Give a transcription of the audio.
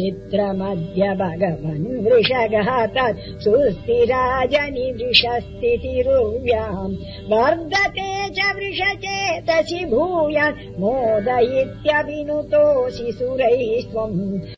चित्रमद्य भगवन् वृषगः तत् सुस्थिराजनि वृषस्थितिरुव्याम् वर्धते च वृषचेतसि भूयान् मोदयित्यभिनुतोऽसि सुरैस्त्वम्